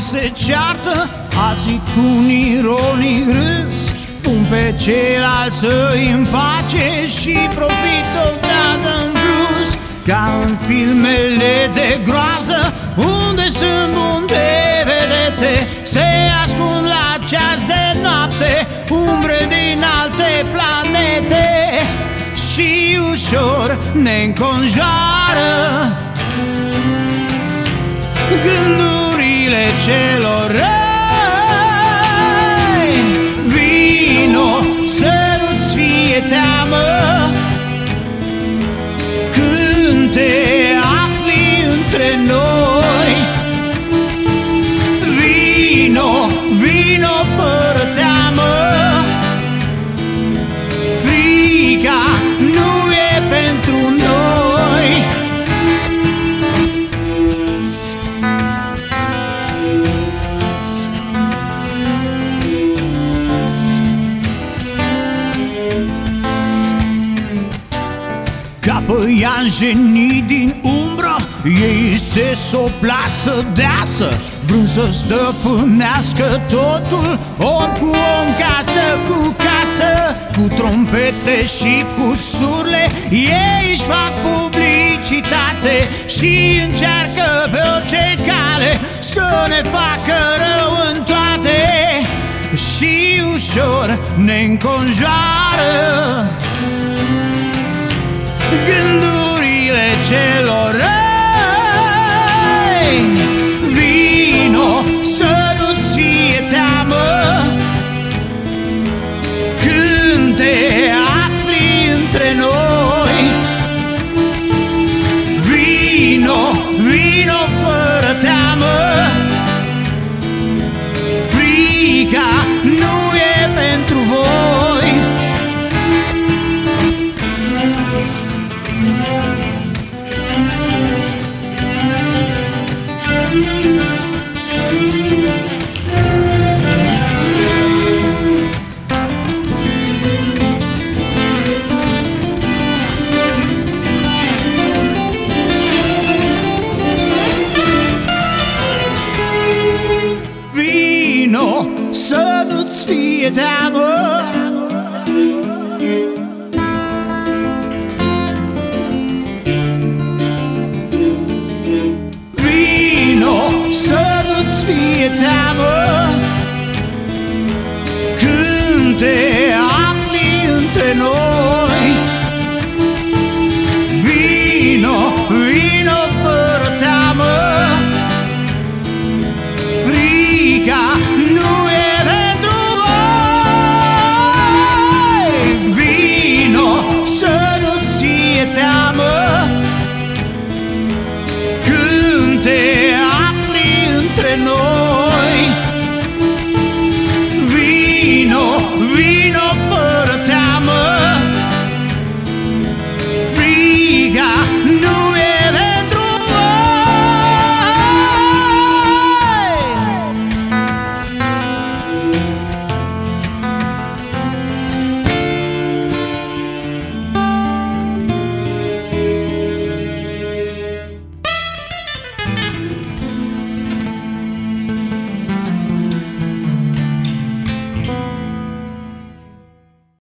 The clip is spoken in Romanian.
se ceartă Alții cu un ironic râs. Pun pe ceilalți să-i împace Și profită o dată în plus. Ca în filmele de groază Unde sunt bunde vedete Se ascund la ceas de noapte Umbre din alte planete. Și ușor ne înconjoară Gândurile celor răi. Vino să nu-ți fie teamă. Când te afli între noi păianjenii din umbră Ei se sopla să deasă. Vrând să stăpânească totul Om cu om, casă cu casă. Cu trompete și cu surle Ei își fac publicitate Și încearcă pe orice cale Să ne facă rău în toate. Și ușor ne înconjoară gândurile Vino să nu-ți fie între